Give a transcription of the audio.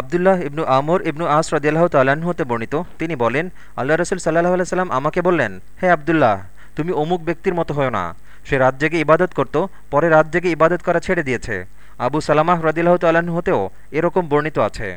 আবদুল্লাহ ইবনু আমর ইবনু আস রদিয়াল্লাহ তাল্লাহ্ন হতে বর্ণিত। তিনি বলেন আল্লাহ রসুল সাল্লাহ আলাইসাল্লাম আমাকে বললেন, হে আবদুল্লাহ, তুমি অমুক ব্যক্তির মতো হয় না। সে রাত জেগে ইবাদত করত, পরে রাত জেগে ইবাদত করা ছেড়ে দিয়েছে। আবু সালামাহ রদিল্লাহ তাল্লাহ্ন হতেও এরকম বর্ণিত আছে।